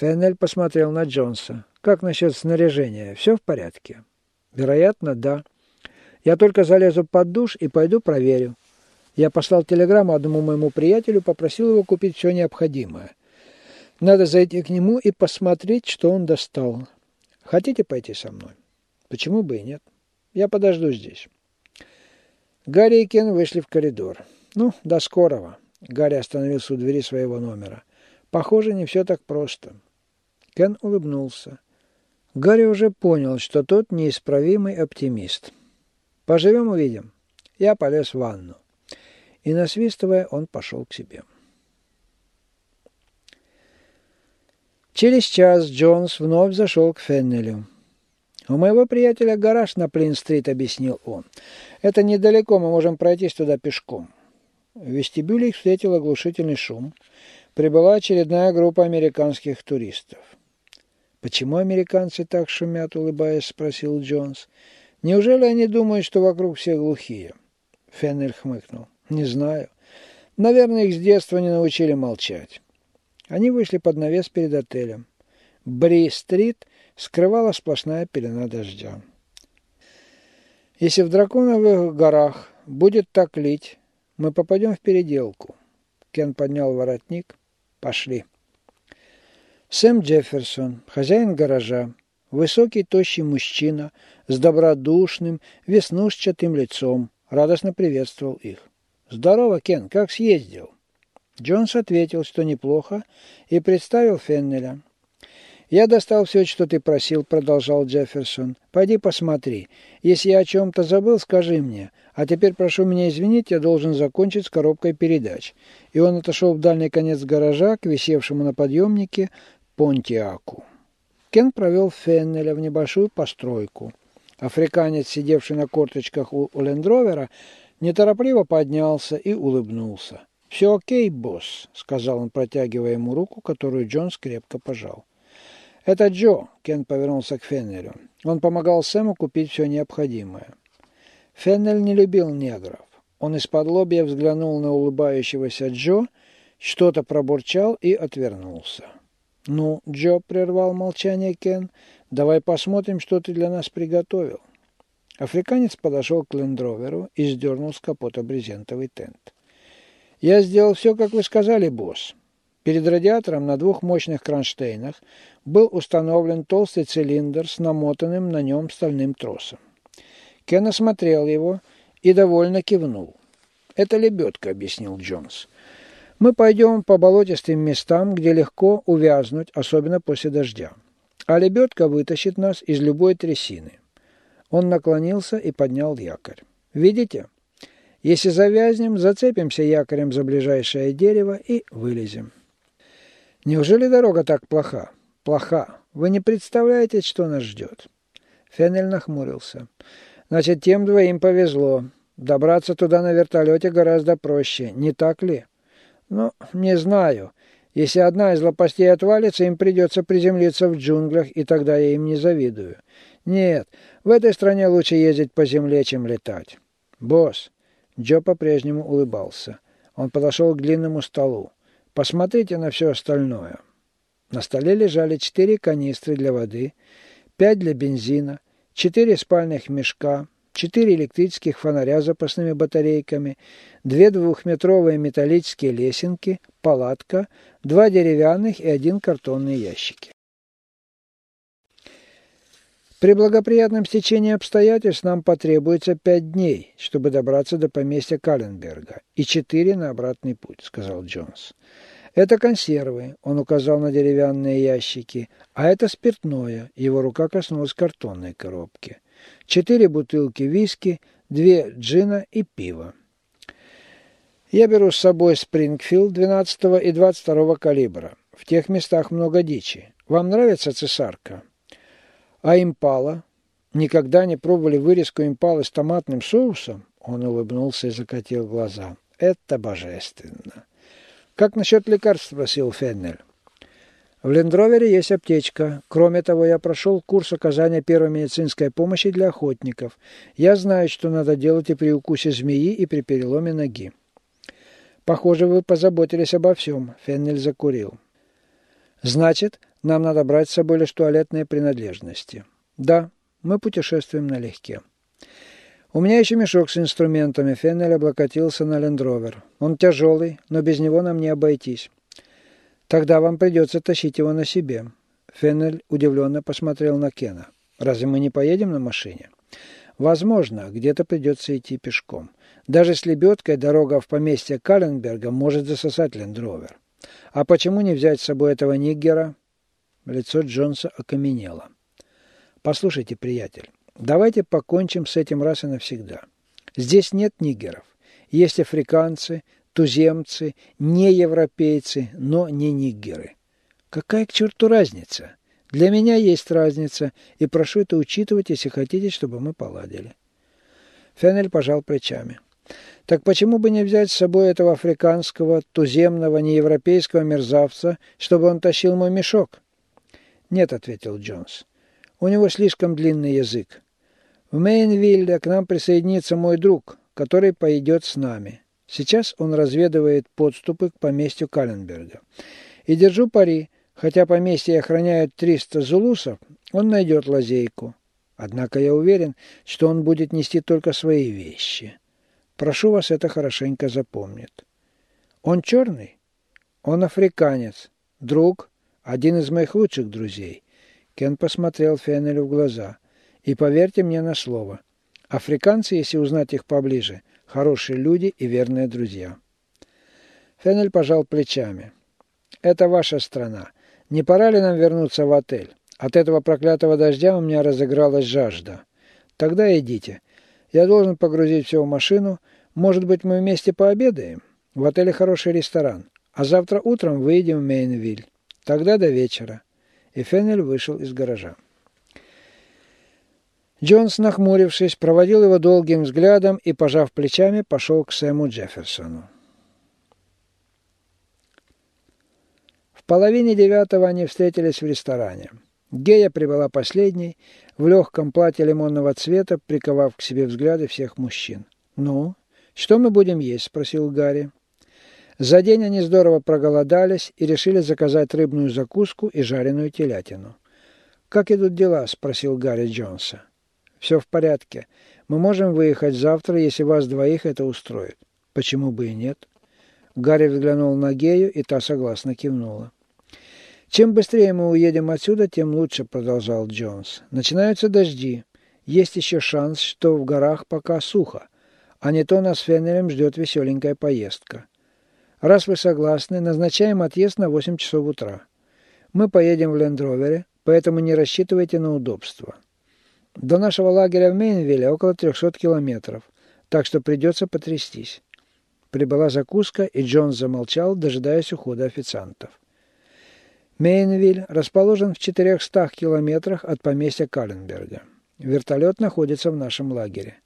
Феннель посмотрел на Джонса. «Как насчет снаряжения? Все в порядке?» «Вероятно, да. Я только залезу под душ и пойду проверю. Я послал телеграмму одному моему приятелю, попросил его купить все необходимое. Надо зайти к нему и посмотреть, что он достал. Хотите пойти со мной? Почему бы и нет? Я подожду здесь». Гарри и Кен вышли в коридор. «Ну, до скорого». Гарри остановился у двери своего номера. «Похоже, не все так просто». Кен улыбнулся. Гарри уже понял, что тот неисправимый оптимист. «Поживем – увидим». Я полез в ванну. И, насвистывая, он пошел к себе. Через час Джонс вновь зашел к Феннелю. «У моего приятеля гараж на Плин-стрит», — объяснил он. «Это недалеко, мы можем пройтись туда пешком». В вестибюле их встретил оглушительный шум. Прибыла очередная группа американских туристов. «Почему американцы так шумят?» – улыбаясь, спросил Джонс. «Неужели они думают, что вокруг все глухие?» Феннель хмыкнул. «Не знаю. Наверное, их с детства не научили молчать». Они вышли под навес перед отелем. Бри-стрит скрывала сплошная пелена дождя. «Если в Драконовых горах будет так лить, мы попадем в переделку». Кен поднял воротник. «Пошли». Сэм Джефферсон, хозяин гаража, высокий тощий мужчина с добродушным, веснушчатым лицом, радостно приветствовал их. «Здорово, Кен, как съездил?» Джонс ответил, что неплохо, и представил Феннеля. «Я достал все, что ты просил», — продолжал Джефферсон. «Пойди посмотри. Если я о чем-то забыл, скажи мне. А теперь прошу меня извинить, я должен закончить с коробкой передач». И он отошел в дальний конец гаража к висевшему на подъемнике Понтиаку. Кен провел Феннеля в небольшую постройку. Африканец, сидевший на корточках у Лендровера, неторопливо поднялся и улыбнулся. «Все окей, босс», — сказал он, протягивая ему руку, которую Джонс крепко пожал. «Это Джо», — Кен повернулся к Феннелю. Он помогал Сэму купить все необходимое. Феннель не любил негров. Он из-под лобья взглянул на улыбающегося Джо, что-то пробурчал и отвернулся. «Ну, Джо», — прервал молчание Кен, — «давай посмотрим, что ты для нас приготовил». Африканец подошел к лендроверу и сдернул с капота брезентовый тент. «Я сделал все, как вы сказали, босс». Перед радиатором на двух мощных кронштейнах был установлен толстый цилиндр с намотанным на нем стальным тросом. Кен осмотрел его и довольно кивнул. «Это лебедка», — объяснил Джонс. Мы пойдем по болотистым местам, где легко увязнуть, особенно после дождя. А лебедка вытащит нас из любой трясины. Он наклонился и поднял якорь. Видите? Если завязнем, зацепимся якорем за ближайшее дерево и вылезем. Неужели дорога так плоха? Плоха. Вы не представляете, что нас ждет. Феннель нахмурился. Значит, тем двоим повезло. Добраться туда на вертолете гораздо проще, не так ли? Ну, не знаю. Если одна из лопастей отвалится, им придется приземлиться в джунглях, и тогда я им не завидую. Нет, в этой стране лучше ездить по земле, чем летать. Босс. Джо по-прежнему улыбался. Он подошел к длинному столу. Посмотрите на все остальное. На столе лежали четыре канистры для воды, пять для бензина, четыре спальных мешка, четыре электрических фонаря с запасными батарейками, две двухметровые металлические лесенки, палатка, два деревянных и один картонный ящики. При благоприятном стечении обстоятельств нам потребуется пять дней, чтобы добраться до поместья Калленберга, и четыре на обратный путь, сказал Джонс. Это консервы, он указал на деревянные ящики, а это спиртное, его рука коснулась картонной коробки четыре бутылки виски, две джина и пива. Я беру с собой Спрингфилд 12 и 22 калибра. В тех местах много дичи. Вам нравится цесарка? А импала? Никогда не пробовали вырезку импалы с томатным соусом? Он улыбнулся и закатил глаза. Это божественно. Как насчет лекарств? спросил Феннель. В Лендровере есть аптечка. Кроме того, я прошел курс оказания первой медицинской помощи для охотников. Я знаю, что надо делать и при укусе змеи, и при переломе ноги. Похоже, вы позаботились обо всем. Феннель закурил. Значит, Нам надо брать с собой лишь туалетные принадлежности. Да, мы путешествуем налегке. У меня еще мешок с инструментами. Феннель облокотился на лендровер. Он тяжелый, но без него нам не обойтись. Тогда вам придется тащить его на себе. Феннель удивленно посмотрел на Кена. Разве мы не поедем на машине? Возможно, где-то придется идти пешком. Даже с лебедкой дорога в поместье Калленберга может засосать лендровер. А почему не взять с собой этого ниггера? Лицо Джонса окаменело. Послушайте, приятель, давайте покончим с этим раз и навсегда. Здесь нет нигеров. Есть африканцы, туземцы, не европейцы, но не нигеры. Какая к черту разница? Для меня есть разница, и прошу это учитывать, если хотите, чтобы мы поладили. Феннель пожал плечами. Так почему бы не взять с собой этого африканского, туземного, неевропейского мерзавца, чтобы он тащил мой мешок? Нет, ответил Джонс. У него слишком длинный язык. В Мейнвилле к нам присоединится мой друг, который пойдет с нами. Сейчас он разведывает подступы к поместью Калленберга. И держу пари, хотя поместье охраняют 300 зулусов, он найдет лазейку. Однако я уверен, что он будет нести только свои вещи. Прошу вас это хорошенько запомнить. Он черный? Он африканец. Друг, один из моих лучших друзей. Кен посмотрел Феннелю в глаза. И поверьте мне на слово. Африканцы, если узнать их поближе, хорошие люди и верные друзья. Феннель пожал плечами. Это ваша страна. Не пора ли нам вернуться в отель? От этого проклятого дождя у меня разыгралась жажда. Тогда идите. Я должен погрузить все в машину. Может быть, мы вместе пообедаем? В отеле хороший ресторан. А завтра утром выйдем в Мейнвиль. Тогда до вечера». И Феннель вышел из гаража. Джонс, нахмурившись, проводил его долгим взглядом и, пожав плечами, пошел к Сэму Джефферсону. В половине девятого они встретились в ресторане. Гея прибыла последней, в легком платье лимонного цвета, приковав к себе взгляды всех мужчин. «Ну, что мы будем есть?» – спросил Гарри. За день они здорово проголодались и решили заказать рыбную закуску и жареную телятину. «Как идут дела?» – спросил Гарри Джонса. «Все в порядке. Мы можем выехать завтра, если вас двоих это устроит». «Почему бы и нет?» Гарри взглянул на Гею, и та согласно кивнула. «Чем быстрее мы уедем отсюда, тем лучше», – продолжал Джонс. «Начинаются дожди. Есть еще шанс, что в горах пока сухо, а не то нас Феннелем ждет веселенькая поездка. Раз вы согласны, назначаем отъезд на 8 часов утра. Мы поедем в Лендровере, поэтому не рассчитывайте на удобство. До нашего лагеря в Мейнвилле около 300 километров, так что придется потрястись. Прибыла закуска, и Джон замолчал, дожидаясь ухода официантов. Мейнвиль расположен в 400 километрах от поместья Калленберга. Вертолет находится в нашем лагере.